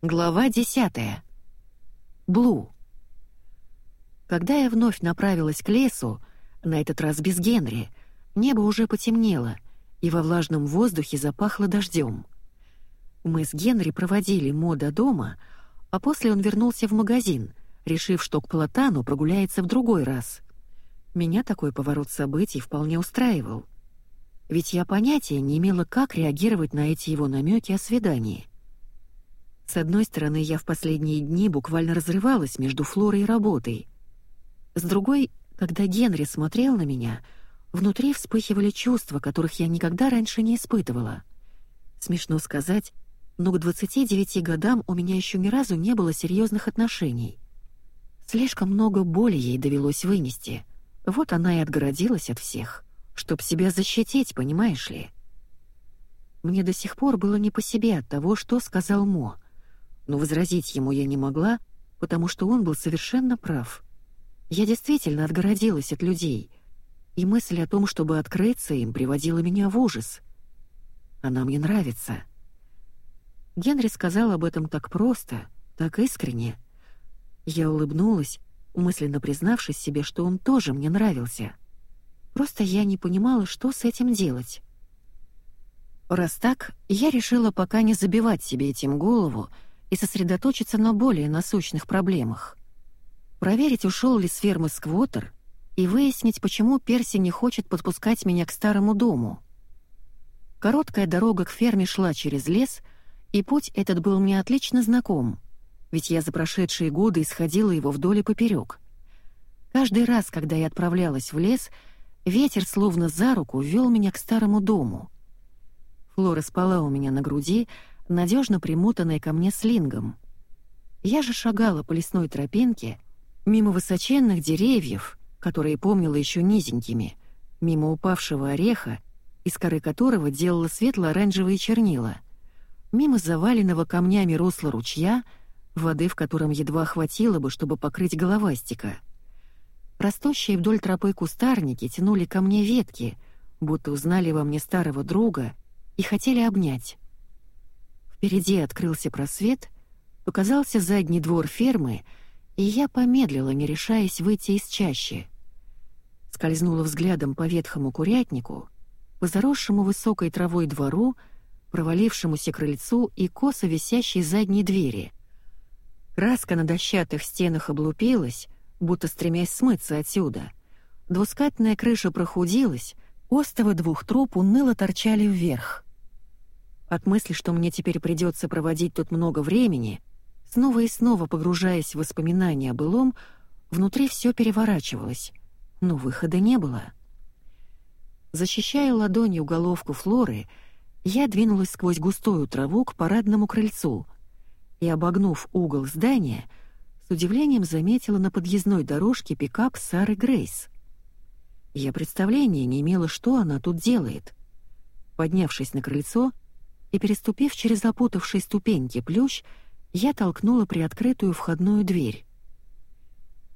Глава 10. Блу. Когда я вновь направилась к лесу, на этот раз без Генри, небо уже потемнело, и во влажном воздухе запахло дождем. Мы с Генри проводили Мо до дома, а после он вернулся в магазин, решив, что к Платану прогуляется в другой раз. Меня такой поворот событий вполне устраивал. Ведь я понятия не имела, как реагировать на эти его намеки о свидании. С одной стороны, я в последние дни буквально разрывалась между Флорой и работой. С другой, когда Генри смотрел на меня, внутри вспыхивали чувства, которых я никогда раньше не испытывала. Смешно сказать, но к 29 годам у меня еще ни разу не было серьезных отношений. Слишком много боли ей довелось вынести. Вот она и отгородилась от всех, чтоб себя защитить, понимаешь ли. Мне до сих пор было не по себе от того, что сказал Мо — но возразить ему я не могла, потому что он был совершенно прав. Я действительно отгородилась от людей, и мысль о том, чтобы открыться им, приводила меня в ужас. Она мне нравится. Генри сказал об этом так просто, так искренне. Я улыбнулась, мысленно признавшись себе, что он тоже мне нравился. Просто я не понимала, что с этим делать. Раз так, я решила пока не забивать себе этим голову, и сосредоточиться на более насущных проблемах. Проверить, ушел ли с фермы сквотер, и выяснить, почему Перси не хочет подпускать меня к старому дому. Короткая дорога к ферме шла через лес, и путь этот был мне отлично знаком, ведь я за прошедшие годы исходила его вдоль и поперек. Каждый раз, когда я отправлялась в лес, ветер словно за руку вел меня к старому дому. Флора спала у меня на груди, надежно примотанной ко мне слингом. Я же шагала по лесной тропинке, мимо высоченных деревьев, которые помнила еще низенькими, мимо упавшего ореха, из коры которого делала светло-оранжевые чернила, мимо заваленного камнями русла ручья, воды в котором едва хватило бы, чтобы покрыть головастика. Растущие вдоль тропы кустарники тянули ко мне ветки, будто узнали во мне старого друга и хотели обнять. Впереди открылся просвет, показался задний двор фермы, и я помедлила, не решаясь выйти из чащи. Скользнула взглядом по ветхому курятнику, по заросшему высокой травой двору, провалившемуся крыльцу и косо висящей задней двери. Краска на дощатых стенах облупилась, будто стремясь смыться отсюда. Двускатная крыша прохудилась, остовы двух труб уныло торчали вверх — от мысли, что мне теперь придется проводить тут много времени, снова и снова погружаясь в воспоминания о былом, внутри все переворачивалось, но выхода не было. Защищая ладонью головку Флоры, я двинулась сквозь густую траву к парадному крыльцу и, обогнув угол здания, с удивлением заметила на подъездной дорожке пикап Сары Грейс. Я представления не имела, что она тут делает. Поднявшись на крыльцо, и, переступив через запутавшие ступеньки плющ, я толкнула приоткрытую входную дверь.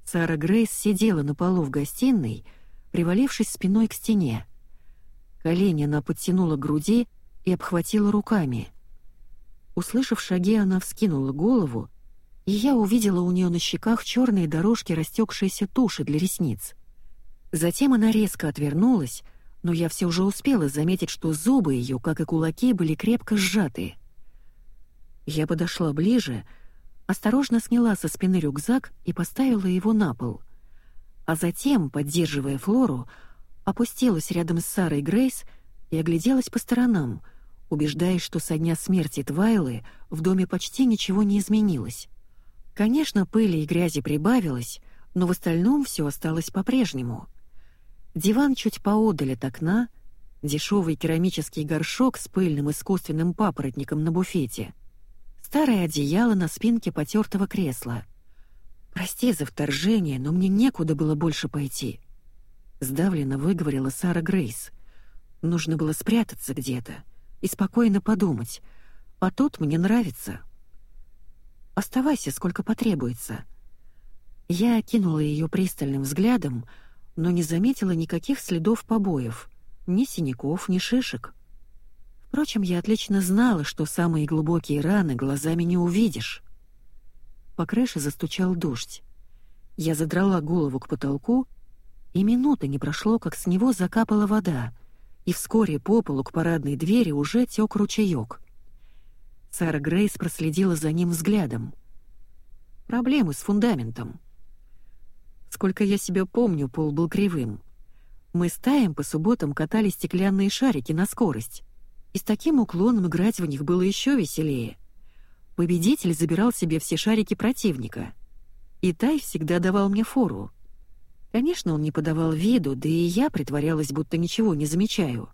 Сара Грейс сидела на полу в гостиной, привалившись спиной к стене. Колени она подтянула к груди и обхватила руками. Услышав шаги, она вскинула голову, и я увидела у нее на щеках черные дорожки растекшейся туши для ресниц. Затем она резко отвернулась, но я все уже успела заметить, что зубы ее, как и кулаки, были крепко сжаты. Я подошла ближе, осторожно сняла со спины рюкзак и поставила его на пол. А затем, поддерживая Флору, опустилась рядом с Сарой Грейс и огляделась по сторонам, убеждаясь, что со дня смерти Твайлы в доме почти ничего не изменилось. Конечно, пыли и грязи прибавилось, но в остальном все осталось по-прежнему — Диван чуть поодаль от окна, дешевый керамический горшок с пыльным искусственным папоротником на буфете, старое одеяло на спинке потертого кресла. «Прости за вторжение, но мне некуда было больше пойти», — сдавленно выговорила Сара Грейс. «Нужно было спрятаться где-то и спокойно подумать, а тут мне нравится. Оставайся, сколько потребуется». Я окинула ее пристальным взглядом, — но не заметила никаких следов побоев, ни синяков, ни шишек. Впрочем, я отлично знала, что самые глубокие раны глазами не увидишь. По крыше застучал дождь. Я задрала голову к потолку, и минуты не прошло, как с него закапала вода, и вскоре по полу к парадной двери уже тек ручеек. Сара Грейс проследила за ним взглядом. Проблемы с фундаментом. Сколько я себя помню, пол был кривым. Мы с Таем по субботам катали стеклянные шарики на скорость, и с таким уклоном играть в них было еще веселее. Победитель забирал себе все шарики противника. И Тай всегда давал мне фору. Конечно, он не подавал виду, да и я притворялась, будто ничего не замечаю.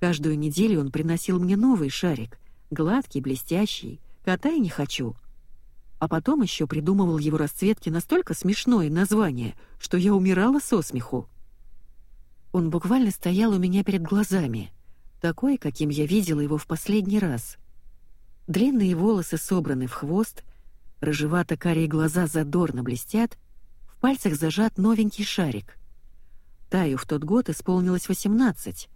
Каждую неделю он приносил мне новый шарик, гладкий, блестящий, катай не хочу. А потом еще придумывал его расцветки настолько смешное название, что я умирала со смеху. Он буквально стоял у меня перед глазами, такой, каким я видела его в последний раз — Длинные волосы собраны в хвост, рыжевато-карие глаза задорно блестят, в пальцах зажат новенький шарик. Таю в тот год исполнилось 18.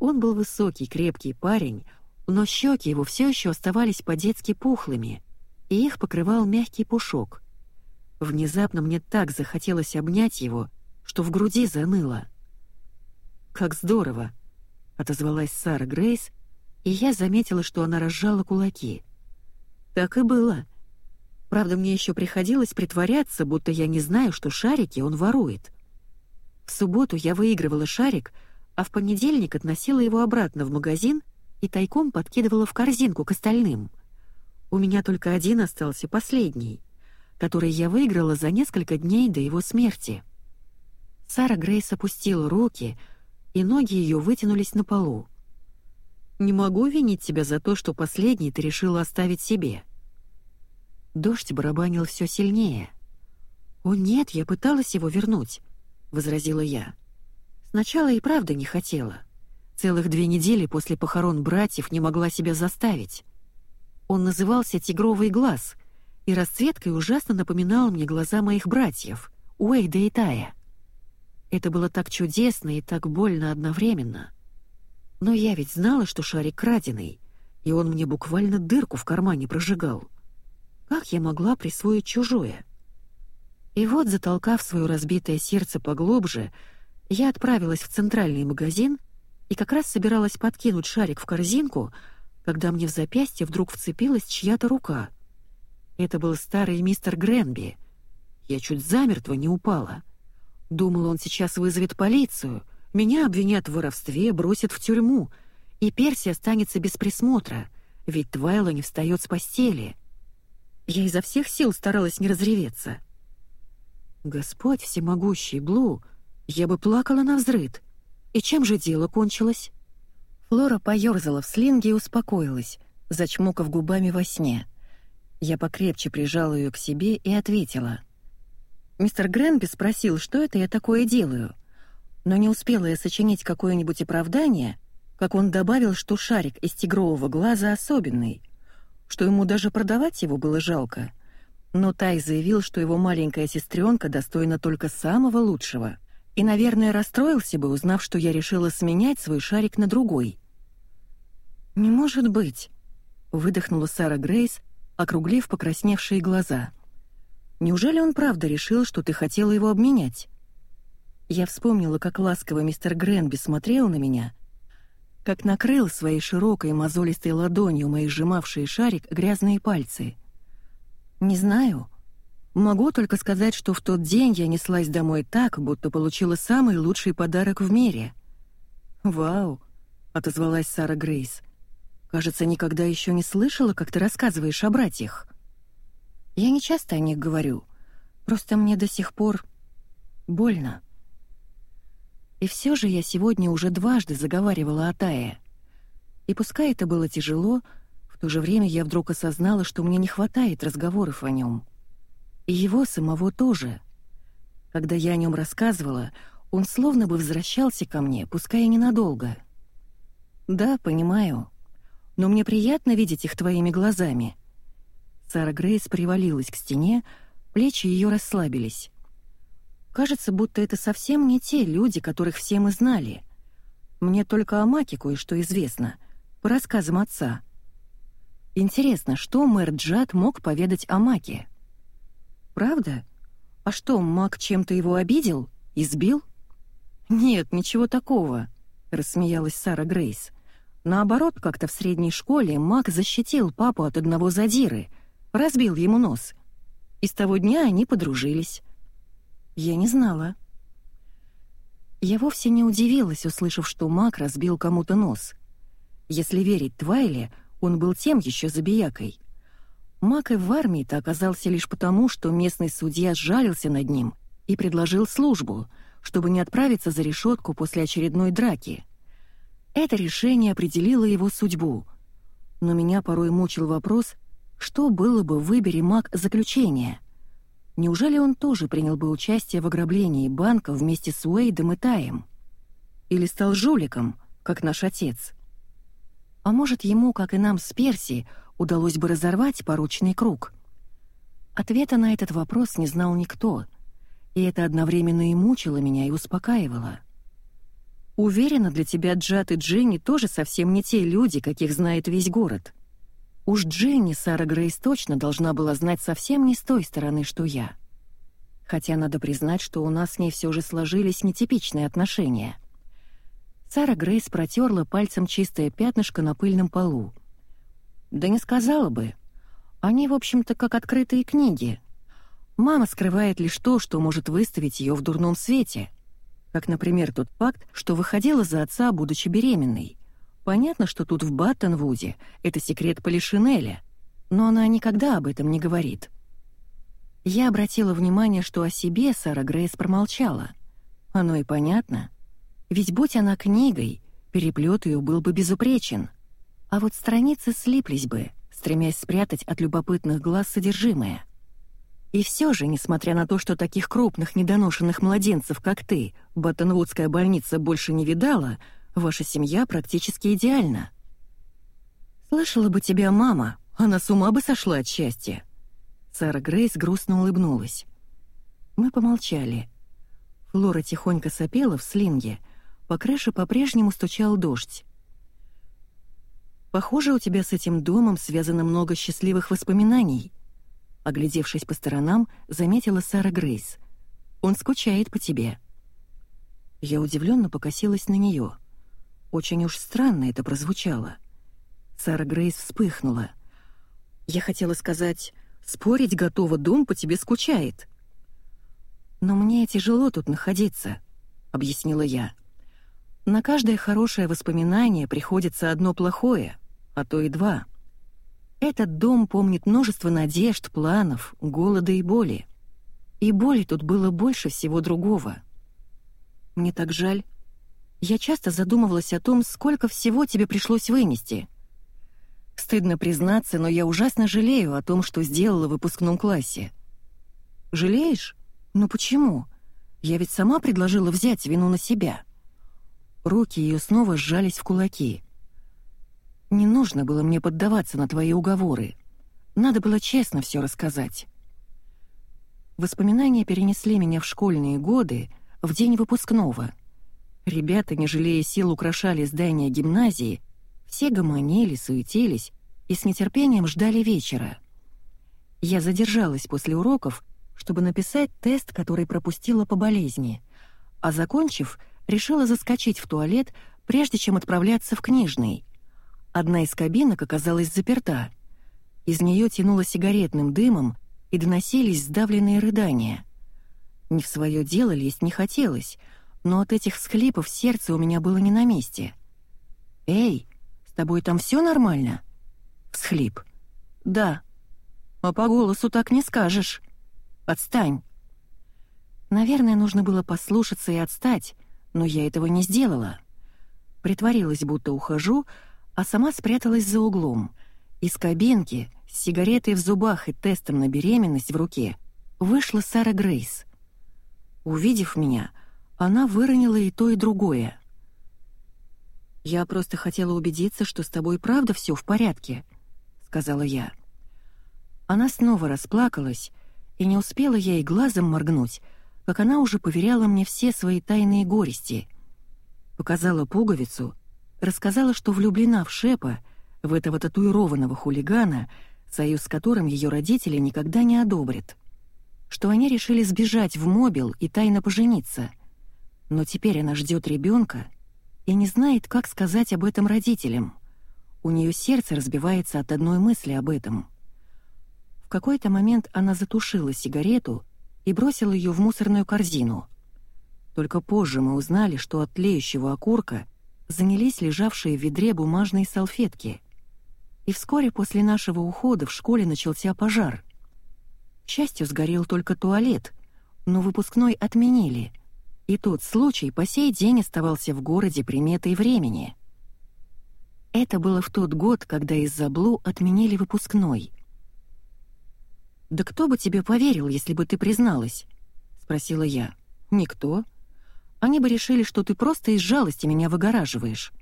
Он был высокий, крепкий парень, но щеки его все еще оставались по-детски пухлыми, и их покрывал мягкий пушок. Внезапно мне так захотелось обнять его, что в груди заныло. «Как здорово!» — отозвалась Сара Грейс, и я заметила, что она разжала кулаки. Так и было. Правда, мне еще приходилось притворяться, будто я не знаю, что шарики он ворует. В субботу я выигрывала шарик, а в понедельник относила его обратно в магазин и тайком подкидывала в корзинку к остальным. У меня только один остался, последний, который я выиграла за несколько дней до его смерти. Сара Грейс опустила руки, и ноги ее вытянулись на полу. Не могу винить тебя за то, что последний ты решила оставить себе. Дождь барабанил все сильнее. О нет, я пыталась его вернуть, возразила я. Сначала и правда не хотела. Целых две недели после похорон братьев не могла себя заставить. Он назывался «Тигровый глаз», и расцветкой ужасно напоминал мне глаза моих братьев, Уэйда и Тая. Это было так чудесно и так больно одновременно — но я ведь знала, что шарик краденый, и он мне буквально дырку в кармане прожигал. Как я могла присвоить чужое? И вот, затолкав свое разбитое сердце поглубже, я отправилась в центральный магазин и как раз собиралась подкинуть шарик в корзинку, когда мне в запястье вдруг вцепилась чья-то рука. Это был старый мистер Гренби. Я чуть замертво не упала. Думала, он сейчас вызовет полицию — меня обвинят в воровстве, бросят в тюрьму, и Перси останется без присмотра, ведь Твайла не встает с постели. Я изо всех сил старалась не разреветься. Господь всемогущий, Блу, я бы плакала на взрыд. И чем же дело кончилось? Флора поёрзала в слинге и успокоилась, зачмокав губами во сне. Я покрепче прижала ее к себе и ответила. Мистер Гренби спросил, что это я такое делаю — но не успела я сочинить какое-нибудь оправдание, как он добавил, что шарик из тигрового глаза особенный, что ему даже продавать его было жалко. Но Тай заявил, что его маленькая сестренка достойна только самого лучшего, и, наверное, расстроился бы, узнав, что я решила сменять свой шарик на другой. «Не может быть», — выдохнула Сара Грейс, округлив покрасневшие глаза. «Неужели он правда решил, что ты хотела его обменять?» Я вспомнила, как ласково мистер Гренби смотрел на меня, как накрыл своей широкой мозолистой ладонью мои сжимавшие шарик грязные пальцы. Не знаю. Могу только сказать, что в тот день я неслась домой так, будто получила самый лучший подарок в мире. «Вау!» — отозвалась Сара Грейс. «Кажется, никогда еще не слышала, как ты рассказываешь о братьях». «Я не часто о них говорю. Просто мне до сих пор больно». И все же я сегодня уже дважды заговаривала о Тае. И пускай это было тяжело, в то же время я вдруг осознала, что мне не хватает разговоров о нем. И его самого тоже. Когда я о нем рассказывала, он словно бы возвращался ко мне, пускай и ненадолго. «Да, понимаю. Но мне приятно видеть их твоими глазами». Сара Грейс привалилась к стене, плечи ее расслабились. Кажется, будто это совсем не те люди, которых все мы знали. Мне только о Маке кое-что известно. по рассказам отца. Интересно, что мэр Джад мог поведать о Маке? Правда? А что, Мак чем-то его обидел? Избил? Нет, ничего такого, рассмеялась Сара Грейс. Наоборот, как-то в средней школе Мак защитил папу от одного задиры, разбил ему нос. И с того дня они подружились. Я не знала. Я вовсе не удивилась, услышав, что Мак разбил кому-то нос. Если верить Твайле, он был тем еще забиякой. Мак и в армии-то оказался лишь потому, что местный судья сжалился над ним и предложил службу, чтобы не отправиться за решетку после очередной драки. Это решение определило его судьбу. Но меня порой мучил вопрос, что было бы, выбери Мак заключение. Неужели он тоже принял бы участие в ограблении банка вместе с Уэйдом и Таем? Или стал жуликом, как наш отец? А может, ему, как и нам с Перси, удалось бы разорвать порочный круг? Ответа на этот вопрос не знал никто, и это одновременно и мучило меня, и успокаивало. Уверена, для тебя Джад и Дженни тоже совсем не те люди, каких знает весь город. Уж Дженни Сара Грейс точно должна была знать совсем не с той стороны, что я. Хотя надо признать, что у нас с ней все же сложились нетипичные отношения — Сара Грейс протерла пальцем чистое пятнышко на пыльном полу. «Да не сказала бы. Они, в общем-то, как открытые книги. Мама скрывает лишь то, что может выставить ее в дурном свете. Как, например, тот факт, что выходила за отца, будучи беременной. Понятно, что тут в Баттонвуде это секрет Полишинеля, но она никогда об этом не говорит». Я обратила внимание, что о себе Сара Грейс промолчала. Оно и понятно — ведь будь она книгой, переплет ее был бы безупречен. А вот страницы слиплись бы, стремясь спрятать от любопытных глаз содержимое. И все же, несмотря на то, что таких крупных недоношенных младенцев, как ты, Баттонвудская больница больше не видала, ваша семья практически идеальна. Слышала бы тебя мама, она с ума бы сошла от счастья. Сара Грейс грустно улыбнулась. Мы помолчали. Флора тихонько сопела в слинге, по крыше по-прежнему стучал дождь. «Похоже, у тебя с этим домом связано много счастливых воспоминаний», оглядевшись по сторонам, заметила Сара Грейс. «Он скучает по тебе». Я удивленно покосилась на нее. Очень уж странно это прозвучало. Сара Грейс вспыхнула. Я хотела сказать, спорить готова, дом по тебе скучает. «Но мне тяжело тут находиться», — объяснила я. На каждое хорошее воспоминание приходится одно плохое, а то и два. Этот дом помнит множество надежд, планов, голода и боли. И боли тут было больше всего другого. Мне так жаль. Я часто задумывалась о том, сколько всего тебе пришлось вынести. Стыдно признаться, но я ужасно жалею о том, что сделала в выпускном классе. Жалеешь? Но почему? Я ведь сама предложила взять вину на себя. Руки ее снова сжались в кулаки. «Не нужно было мне поддаваться на твои уговоры. Надо было честно все рассказать». Воспоминания перенесли меня в школьные годы, в день выпускного. Ребята, не жалея сил, украшали здание гимназии, все гомонили, суетились и с нетерпением ждали вечера. Я задержалась после уроков, чтобы написать тест, который пропустила по болезни, а закончив, решила заскочить в туалет, прежде чем отправляться в книжный. Одна из кабинок оказалась заперта. Из нее тянуло сигаретным дымом, и доносились сдавленные рыдания. Не в свое дело лезть не хотелось, но от этих схлипов сердце у меня было не на месте. «Эй, с тобой там все нормально?» Всхлип. «Да». «А по голосу так не скажешь. Отстань». Наверное, нужно было послушаться и отстать, но я этого не сделала. Притворилась, будто ухожу, а сама спряталась за углом. Из кабинки, с сигаретой в зубах и тестом на беременность в руке, вышла Сара Грейс. Увидев меня, она выронила и то, и другое. «Я просто хотела убедиться, что с тобой правда все в порядке», — сказала я. Она снова расплакалась, и не успела я и глазом моргнуть, как она уже поверяла мне все свои тайные горести. Показала пуговицу, рассказала, что влюблена в Шепа, в этого татуированного хулигана, союз с которым ее родители никогда не одобрят. Что они решили сбежать в Мобил и тайно пожениться. Но теперь она ждет ребенка и не знает, как сказать об этом родителям. У нее сердце разбивается от одной мысли об этом. В какой-то момент она затушила сигарету и бросила ее в мусорную корзину. Только позже мы узнали, что от тлеющего окурка занялись лежавшие в ведре бумажные салфетки. И вскоре после нашего ухода в школе начался пожар. К счастью, сгорел только туалет, но выпускной отменили, и тот случай по сей день оставался в городе приметой времени. Это было в тот год, когда из-за Блу отменили выпускной. «Да кто бы тебе поверил, если бы ты призналась?» — спросила я. «Никто. Они бы решили, что ты просто из жалости меня выгораживаешь».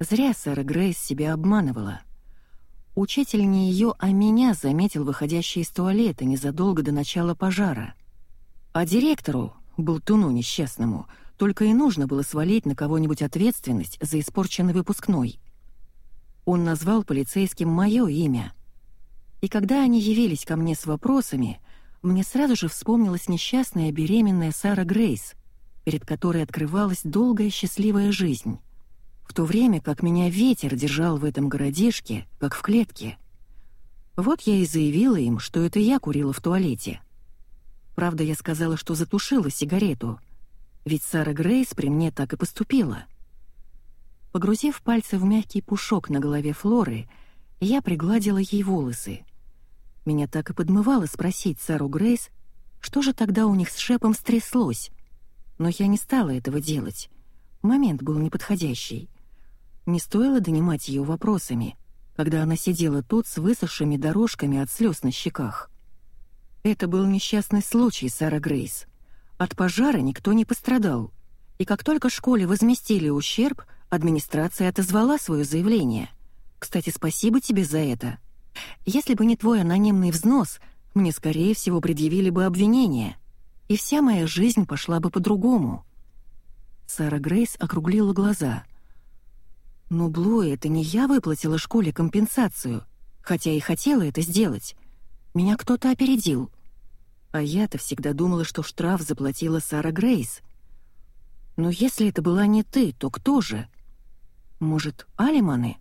Зря Сара Грейс себя обманывала. Учитель не ее, а меня заметил выходящий из туалета незадолго до начала пожара. А директору, болтуну несчастному, только и нужно было свалить на кого-нибудь ответственность за испорченный выпускной. Он назвал полицейским мое имя — и когда они явились ко мне с вопросами, мне сразу же вспомнилась несчастная беременная Сара Грейс, перед которой открывалась долгая счастливая жизнь, в то время как меня ветер держал в этом городишке, как в клетке. Вот я и заявила им, что это я курила в туалете. Правда, я сказала, что затушила сигарету, ведь Сара Грейс при мне так и поступила. Погрузив пальцы в мягкий пушок на голове Флоры, я пригладила ей волосы — меня так и подмывало спросить Сару Грейс, что же тогда у них с Шепом стряслось. Но я не стала этого делать. Момент был неподходящий. Не стоило донимать ее вопросами, когда она сидела тут с высохшими дорожками от слез на щеках. Это был несчастный случай, Сара Грейс. От пожара никто не пострадал. И как только школе возместили ущерб, администрация отозвала свое заявление. Кстати, спасибо тебе за это. Если бы не твой анонимный взнос, мне, скорее всего, предъявили бы обвинение, и вся моя жизнь пошла бы по-другому». Сара Грейс округлила глаза. «Но, Блу, это не я выплатила школе компенсацию, хотя и хотела это сделать. Меня кто-то опередил. А я-то всегда думала, что штраф заплатила Сара Грейс. Но если это была не ты, то кто же? Может, Алиманы?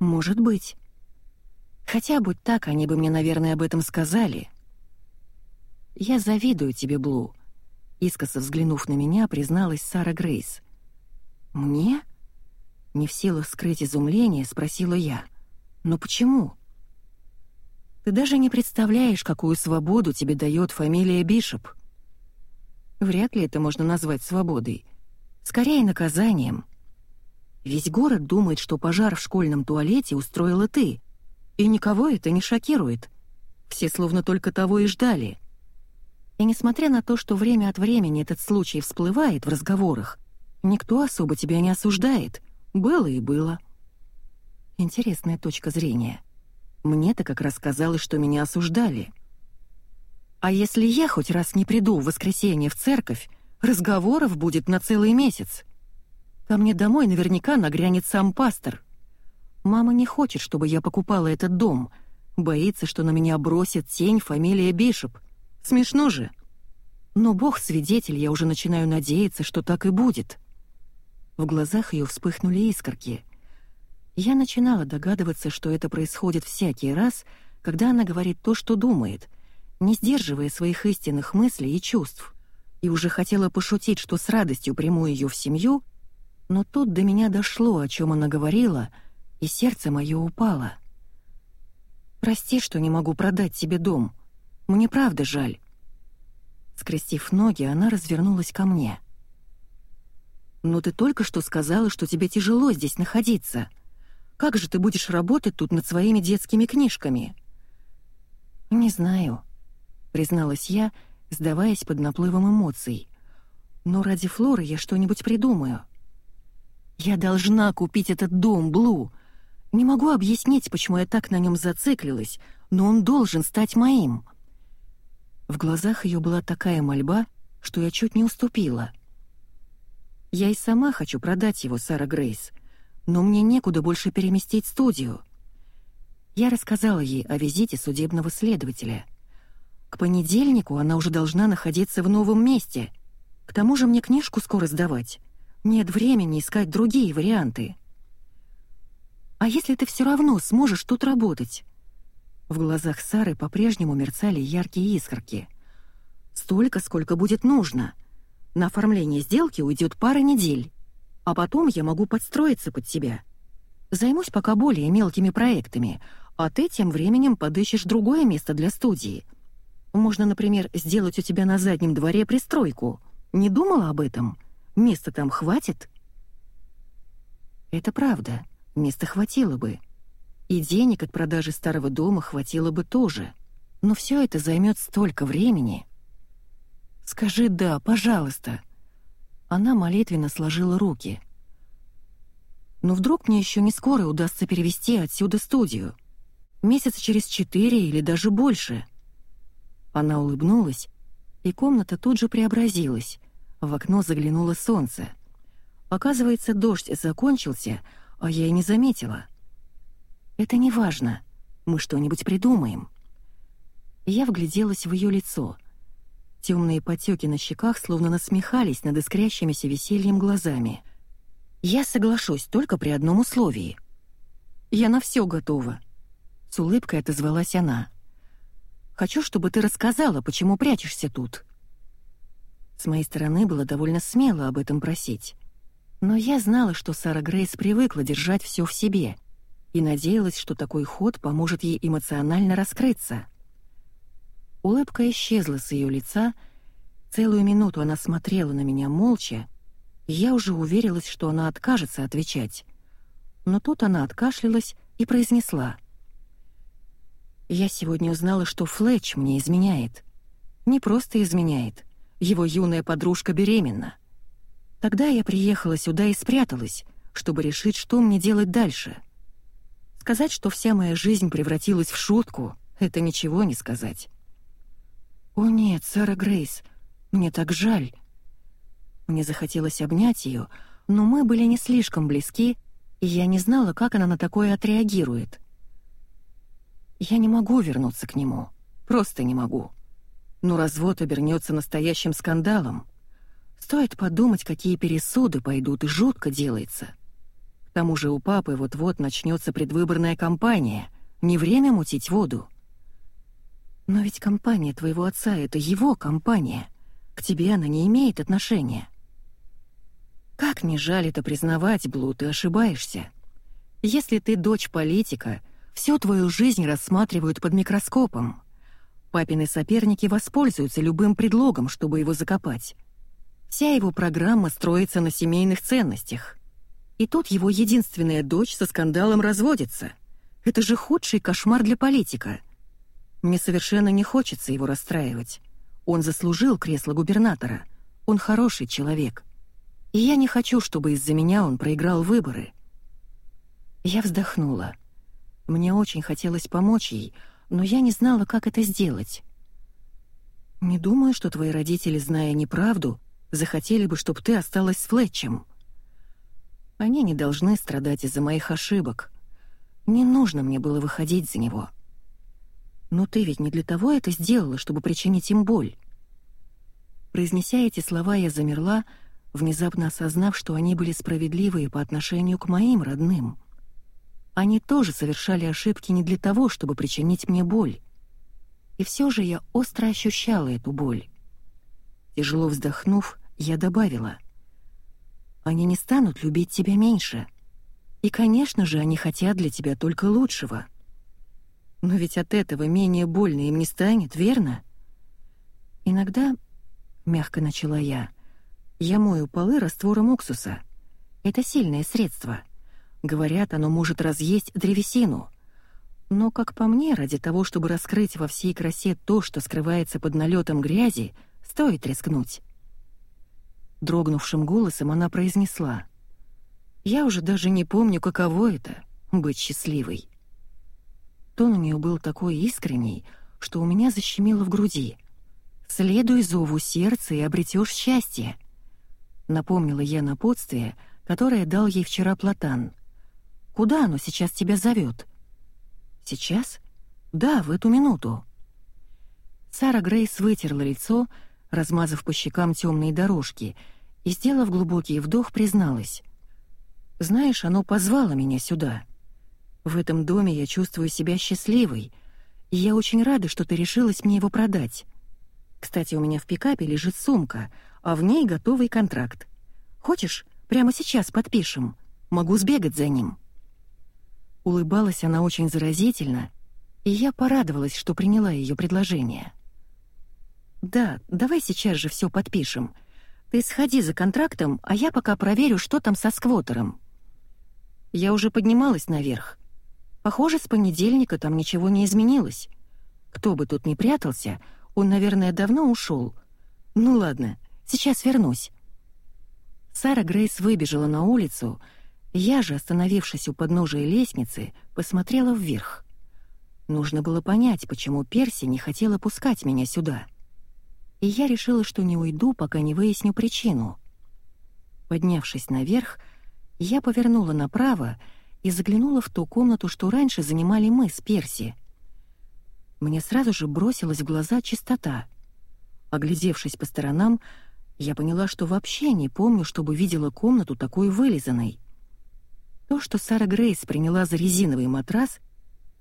Может быть. Хотя, будь так, они бы мне, наверное, об этом сказали. «Я завидую тебе, Блу», — искоса взглянув на меня, призналась Сара Грейс. «Мне?» Не в силах скрыть изумление, спросила я. «Но почему?» «Ты даже не представляешь, какую свободу тебе дает фамилия Бишоп». Вряд ли это можно назвать свободой. Скорее, наказанием. Весь город думает, что пожар в школьном туалете устроила ты, и никого это не шокирует. Все словно только того и ждали. И несмотря на то, что время от времени этот случай всплывает в разговорах, никто особо тебя не осуждает. Было и было. Интересная точка зрения. Мне-то как раз казалось, что меня осуждали. А если я хоть раз не приду в воскресенье в церковь, разговоров будет на целый месяц. Ко мне домой наверняка нагрянет сам пастор — Мама не хочет, чтобы я покупала этот дом. Боится, что на меня бросит тень фамилия Бишоп. Смешно же. Но бог свидетель, я уже начинаю надеяться, что так и будет. В глазах ее вспыхнули искорки. Я начинала догадываться, что это происходит всякий раз, когда она говорит то, что думает, не сдерживая своих истинных мыслей и чувств. И уже хотела пошутить, что с радостью приму ее в семью, но тут до меня дошло, о чем она говорила — и сердце мое упало. «Прости, что не могу продать тебе дом. Мне правда жаль». Скрестив ноги, она развернулась ко мне. «Но ты только что сказала, что тебе тяжело здесь находиться. Как же ты будешь работать тут над своими детскими книжками?» «Не знаю», — призналась я, сдаваясь под наплывом эмоций. «Но ради Флоры я что-нибудь придумаю». «Я должна купить этот дом, Блу. Не могу объяснить, почему я так на нем зациклилась, но он должен стать моим. В глазах ее была такая мольба, что я чуть не уступила. Я и сама хочу продать его, Сара Грейс, но мне некуда больше переместить студию. Я рассказала ей о визите судебного следователя. К понедельнику она уже должна находиться в новом месте. К тому же мне книжку скоро сдавать. Нет времени искать другие варианты. А если ты все равно сможешь тут работать? В глазах Сары по-прежнему мерцали яркие искорки. Столько, сколько будет нужно. На оформление сделки уйдет пара недель, а потом я могу подстроиться под тебя. Займусь пока более мелкими проектами, а ты тем временем подыщешь другое место для студии. Можно, например, сделать у тебя на заднем дворе пристройку. Не думала об этом? Места там хватит? Это правда, места хватило бы. И денег от продажи старого дома хватило бы тоже. Но все это займет столько времени. Скажи «да», пожалуйста». Она молитвенно сложила руки. «Но вдруг мне еще не скоро удастся перевести отсюда студию? Месяца через четыре или даже больше?» Она улыбнулась, и комната тут же преобразилась. В окно заглянуло солнце. Оказывается, дождь закончился, а я и не заметила. «Это не важно. Мы что-нибудь придумаем». Я вгляделась в ее лицо — Темные потеки на щеках словно насмехались над искрящимися весельем глазами. «Я соглашусь только при одном условии». «Я на все готова», — с улыбкой отозвалась она. «Хочу, чтобы ты рассказала, почему прячешься тут». С моей стороны было довольно смело об этом просить. Но я знала, что Сара Грейс привыкла держать все в себе и надеялась, что такой ход поможет ей эмоционально раскрыться. Улыбка исчезла с ее лица, целую минуту она смотрела на меня молча, и я уже уверилась, что она откажется отвечать. Но тут она откашлялась и произнесла. «Я сегодня узнала, что Флетч мне изменяет. Не просто изменяет, его юная подружка беременна. Тогда я приехала сюда и спряталась, чтобы решить, что мне делать дальше. Сказать, что вся моя жизнь превратилась в шутку, это ничего не сказать. «О нет, Сара Грейс, мне так жаль». Мне захотелось обнять ее, но мы были не слишком близки, и я не знала, как она на такое отреагирует. Я не могу вернуться к нему, просто не могу. Но развод обернется настоящим скандалом. Стоит подумать, какие пересуды пойдут, и жутко делается. К тому же у папы вот-вот начнется предвыборная кампания, не время мутить воду. Но ведь компания твоего отца — это его компания. К тебе она не имеет отношения. Как не жаль это признавать, Блу, ты ошибаешься. Если ты дочь политика, всю твою жизнь рассматривают под микроскопом. Папины соперники воспользуются любым предлогом, чтобы его закопать. Вся его программа строится на семейных ценностях. И тут его единственная дочь со скандалом разводится. Это же худший кошмар для политика — мне совершенно не хочется его расстраивать. Он заслужил кресло губернатора. Он хороший человек. И я не хочу, чтобы из-за меня он проиграл выборы. Я вздохнула. Мне очень хотелось помочь ей, но я не знала, как это сделать. Не думаю, что твои родители, зная неправду, захотели бы, чтобы ты осталась с Флетчем. Они не должны страдать из-за моих ошибок. Не нужно мне было выходить за него. «Но ты ведь не для того это сделала, чтобы причинить им боль». Произнеся эти слова, я замерла, внезапно осознав, что они были справедливые по отношению к моим родным. Они тоже совершали ошибки не для того, чтобы причинить мне боль. И все же я остро ощущала эту боль. Тяжело вздохнув, я добавила. «Они не станут любить тебя меньше. И, конечно же, они хотят для тебя только лучшего». Но ведь от этого менее больно им не станет, верно? Иногда, мягко начала я, я мою полы раствором уксуса. Это сильное средство. Говорят, оно может разъесть древесину. Но, как по мне, ради того, чтобы раскрыть во всей красе то, что скрывается под налетом грязи, стоит рискнуть. Дрогнувшим голосом она произнесла. «Я уже даже не помню, каково это — быть счастливой». Тон у нее был такой искренний, что у меня защемило в груди. «Следуй зову сердца и обретешь счастье». Напомнила я напутствие, которое дал ей вчера Платан. «Куда оно сейчас тебя зовет?» «Сейчас?» «Да, в эту минуту». Сара Грейс вытерла лицо, размазав по щекам темные дорожки, и, сделав глубокий вдох, призналась. «Знаешь, оно позвало меня сюда. В этом доме я чувствую себя счастливой, и я очень рада, что ты решилась мне его продать. Кстати, у меня в пикапе лежит сумка, а в ней готовый контракт. Хочешь, прямо сейчас подпишем? Могу сбегать за ним». Улыбалась она очень заразительно, и я порадовалась, что приняла ее предложение. «Да, давай сейчас же все подпишем. Ты сходи за контрактом, а я пока проверю, что там со сквотером». Я уже поднималась наверх. Похоже, с понедельника там ничего не изменилось. Кто бы тут ни прятался, он, наверное, давно ушел. Ну ладно, сейчас вернусь. Сара Грейс выбежала на улицу, я же, остановившись у подножия лестницы, посмотрела вверх. Нужно было понять, почему Перси не хотела пускать меня сюда. И я решила, что не уйду, пока не выясню причину. Поднявшись наверх, я повернула направо и заглянула в ту комнату, что раньше занимали мы с Перси. Мне сразу же бросилась в глаза чистота. Оглядевшись по сторонам, я поняла, что вообще не помню, чтобы видела комнату такой вылизанной. То, что Сара Грейс приняла за резиновый матрас,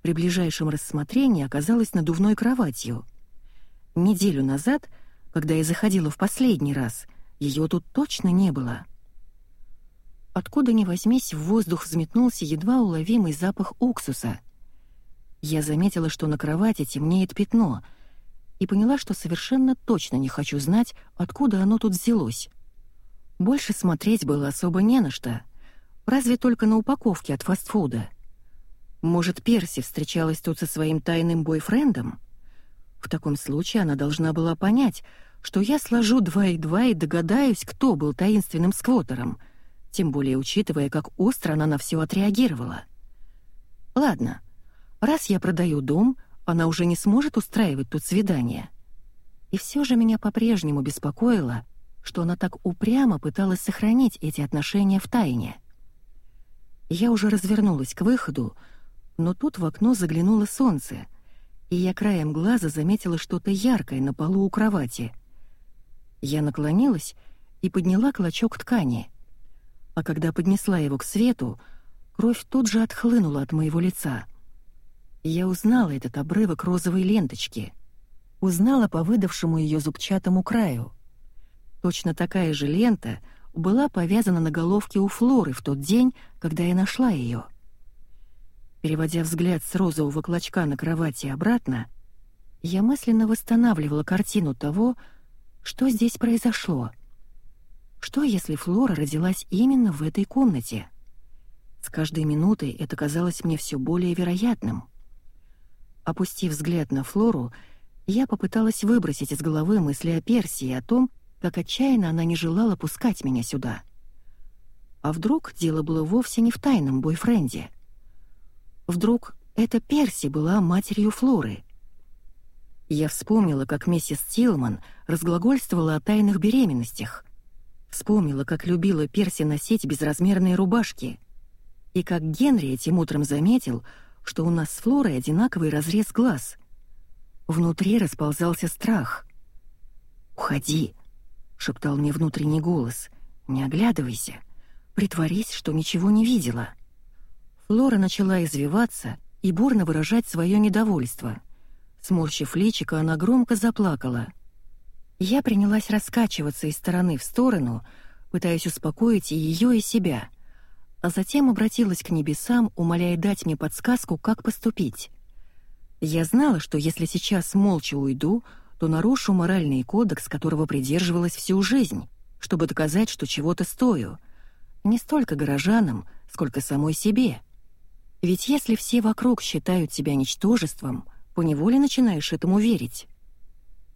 при ближайшем рассмотрении оказалось надувной кроватью. Неделю назад, когда я заходила в последний раз, ее тут точно не было. Откуда ни возьмись, в воздух взметнулся едва уловимый запах уксуса. Я заметила, что на кровати темнеет пятно, и поняла, что совершенно точно не хочу знать, откуда оно тут взялось. Больше смотреть было особо не на что — Разве только на упаковке от фастфуда. Может, Перси встречалась тут со своим тайным бойфрендом? В таком случае она должна была понять, что я сложу два и два и догадаюсь, кто был таинственным сквотером, тем более учитывая, как остро она на все отреагировала. Ладно, раз я продаю дом, она уже не сможет устраивать тут свидание. И все же меня по-прежнему беспокоило, что она так упрямо пыталась сохранить эти отношения в тайне. Я уже развернулась к выходу, но тут в окно заглянуло солнце, и я краем глаза заметила что-то яркое на полу у кровати. Я наклонилась и подняла клочок ткани. А когда поднесла его к свету, кровь тут же отхлынула от моего лица. Я узнала этот обрывок розовой ленточки. Узнала по выдавшему ее зубчатому краю. Точно такая же лента — была повязана на головке у Флоры в тот день, когда я нашла ее. Переводя взгляд с розового клочка на кровати обратно, я мысленно восстанавливала картину того, что здесь произошло. Что, если Флора родилась именно в этой комнате? С каждой минутой это казалось мне все более вероятным. Опустив взгляд на Флору, я попыталась выбросить из головы мысли о Персии о том, как отчаянно она не желала пускать меня сюда. А вдруг дело было вовсе не в тайном бойфренде? Вдруг эта Перси была матерью Флоры? Я вспомнила, как миссис Тилман разглагольствовала о тайных беременностях. Вспомнила, как любила Перси носить безразмерные рубашки. И как Генри этим утром заметил, что у нас с Флорой одинаковый разрез глаз. Внутри расползался страх. «Уходи», шептал мне внутренний голос. «Не оглядывайся. Притворись, что ничего не видела». Флора начала извиваться и бурно выражать свое недовольство. Сморщив личико, она громко заплакала. Я принялась раскачиваться из стороны в сторону, пытаясь успокоить и ее, и себя, а затем обратилась к небесам, умоляя дать мне подсказку, как поступить. Я знала, что если сейчас молча уйду, то нарушу моральный кодекс, которого придерживалась всю жизнь, чтобы доказать, что чего-то стою. Не столько горожанам, сколько самой себе. Ведь если все вокруг считают тебя ничтожеством, поневоле начинаешь этому верить.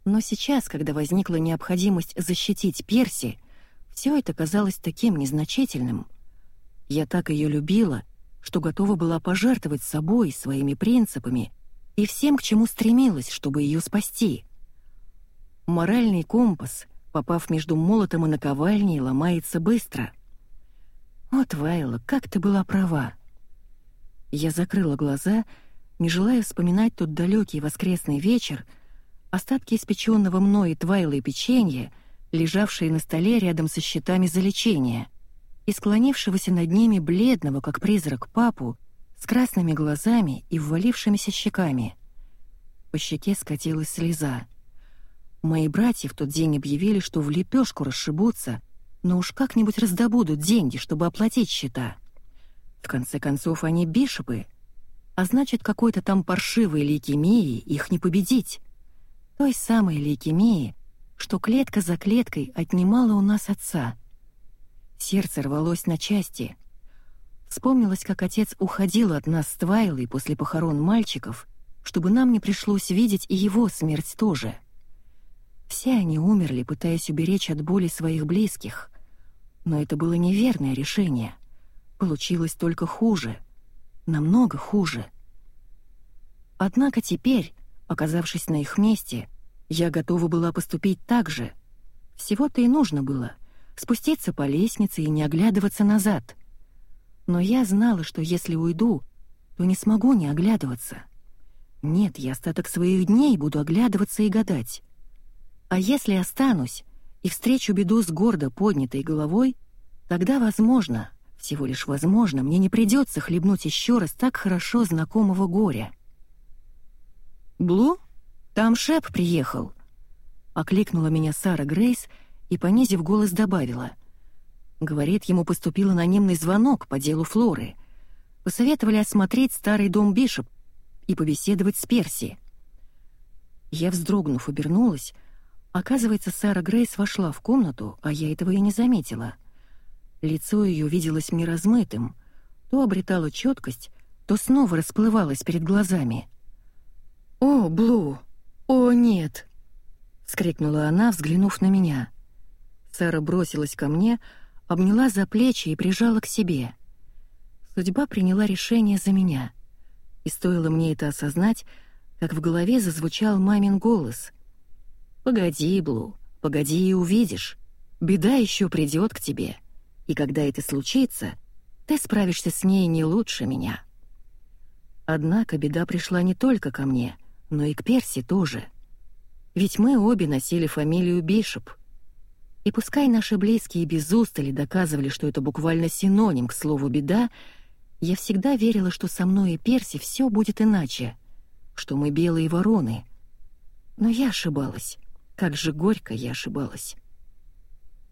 Но сейчас, когда возникла необходимость защитить Перси, все это казалось таким незначительным. Я так ее любила, что готова была пожертвовать собой, своими принципами и всем, к чему стремилась, чтобы ее спасти — Моральный компас, попав между молотом и наковальней, ломается быстро. Вот, Вайла, как ты была права. Я закрыла глаза, не желая вспоминать тот далекий воскресный вечер, остатки испеченного мной и Твайлой печенья, лежавшие на столе рядом со счетами за лечение, и склонившегося над ними бледного, как призрак, папу, с красными глазами и ввалившимися щеками. По щеке скатилась слеза. Мои братья в тот день объявили, что в лепешку расшибутся, но уж как-нибудь раздобудут деньги, чтобы оплатить счета. В конце концов, они бишопы, а значит, какой-то там паршивой лейкемии их не победить. Той самой лейкемии, что клетка за клеткой отнимала у нас отца. Сердце рвалось на части — Вспомнилось, как отец уходил от нас с Твайлой после похорон мальчиков, чтобы нам не пришлось видеть и его смерть тоже. Все они умерли, пытаясь уберечь от боли своих близких. Но это было неверное решение. Получилось только хуже. Намного хуже. Однако теперь, оказавшись на их месте, я готова была поступить так же. Всего-то и нужно было — спуститься по лестнице и не оглядываться назад — но я знала, что если уйду, то не смогу не оглядываться. Нет, я остаток своих дней буду оглядываться и гадать. А если останусь и встречу беду с гордо поднятой головой, тогда, возможно, всего лишь возможно, мне не придется хлебнуть еще раз так хорошо знакомого горя. «Блу? Там Шеп приехал!» — окликнула меня Сара Грейс и, понизив голос, добавила — Говорит, ему поступил анонимный звонок по делу Флоры. Посоветовали осмотреть старый дом Бишоп и побеседовать с Перси. Я, вздрогнув, обернулась. Оказывается, Сара Грейс вошла в комнату, а я этого и не заметила. Лицо ее виделось мне размытым, то обретало четкость, то снова расплывалось перед глазами. «О, Блу! О, нет!» — вскрикнула она, взглянув на меня. Сара бросилась ко мне, — обняла за плечи и прижала к себе. Судьба приняла решение за меня. И стоило мне это осознать, как в голове зазвучал мамин голос. «Погоди, Блу, погоди и увидишь. Беда еще придет к тебе. И когда это случится, ты справишься с ней не лучше меня». Однако беда пришла не только ко мне, но и к Перси тоже. Ведь мы обе носили фамилию Бишоп — и пускай наши близкие без устали доказывали, что это буквально синоним к слову «беда», я всегда верила, что со мной и Перси все будет иначе, что мы белые вороны. Но я ошибалась. Как же горько я ошибалась.